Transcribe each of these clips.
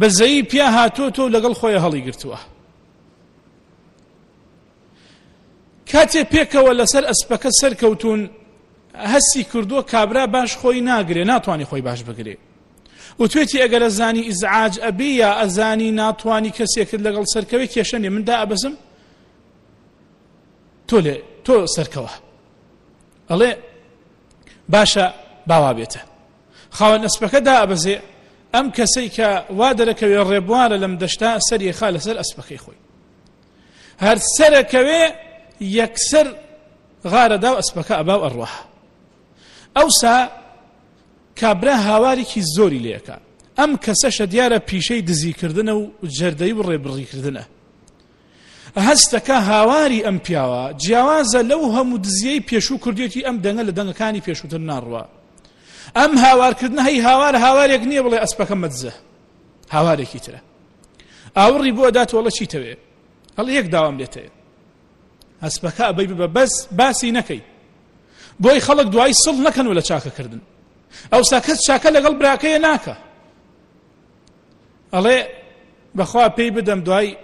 بەزەیی پیا هاتۆتۆ و لەگەڵ خۆی هەڵی گرتووە کاتێ پێکەوە لەسەر ئەسپەکە سەرکەوتون هەستی کردووە کابرا باش خۆی ناگرێ ناتوانانی خۆی باش بگرێ و توێتی ئەگەر ئەزانی ئیزعاج ئەبی یا ئەزانی ناتوانانی کەسێکرد لەگەڵ سەرکەوێ کێشەنێ مندا ئەبەزم تۆ لێ تۆ سەرکەوە ئەڵێ باشە باوا بێتە خاوەن ئەسپەکە دائەبەزێ، ئەم کەسەی کە وا دەرەکەوێ ڕێبوارە لەم دەشتە، سەری ئەخا لەسەر ئەسپەکەی خۆی. هەر سەرەکەوێ یەکسەر غارەدا و ئەسپەکە ئەبا و ئەڕوا. ئەوسا کابرا هاوارێکی زۆری لێکە. ئەم کەسەشە دیارە پیشەی دزیکردنە و جەردەی و ڕێبڕیکردنە. هەستەکە هاواری ئەم پیاوە جیاوازە لەو هەموو دزیەی پێشوو کردێتی ئەم دەنگە لە دەنگەکانی پێشووتر ناڕوە ئەم هاوارکردنە هەی هاوار هاوارێک نییە بڵێ ئەسپەکە مەدزە هاوارێکی ترە ئاوڕی بۆ دات وەڵە چی تەوێ هەڵ یەک داوام لێتەیە ئەسپەکە ئەبەی ببە بەس باسی نەکەی بۆی خەڵک دوای سڵ نەکەن و لە چاکەکردن ئەوسا کەس چاکە لەگەڵ براکەیە ناکە ئەڵێ بەخوا پێی بدەم دوای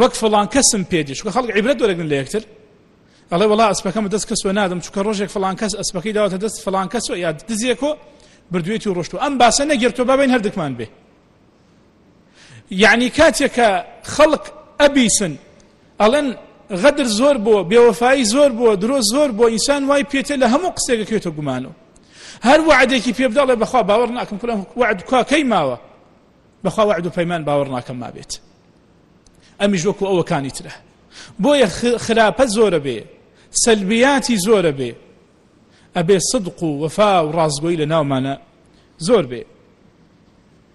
وەک فڵان کەسم پێدی چکە خەڵک عیبرەت وەرەگرن لە یەکتر ئەڵێ وڵا ئەسپەکەم دەست کەسوە نادەم چکە ڕۆژێک فڵان کەس ئەسپەکەی داوەتە دەست فڵان کەسوە یاد دزیێکۆ بردوێتی و ڕۆشتو ئەم باسە نەگرتو بابین هەردەکمان بێ یعنی کاتێکە خەڵک ئەبیسن ئەڵێن غەدر زۆر بۆ بێوەفایی زۆر بۆ درۆ زۆر بۆ ئینسان وای پێتێ لە هەموو قسێکە کوێتە گومانەوە هەر وعدێکی پێ بدەڵێ بەخوا باوەڕ ناکەم کولم وعد کوا کەی ماوە بەخوا وعد و پەیمان باوەڕ ناکەم ما بێت ئەمیش وەکو ئەوەکانی ترە بۆیە خراپە زۆرە بێ سەلبیاتی زۆرە بێ ئەبێ صدق و وەفا و ڕازگۆی لە ناومانە زۆر بێ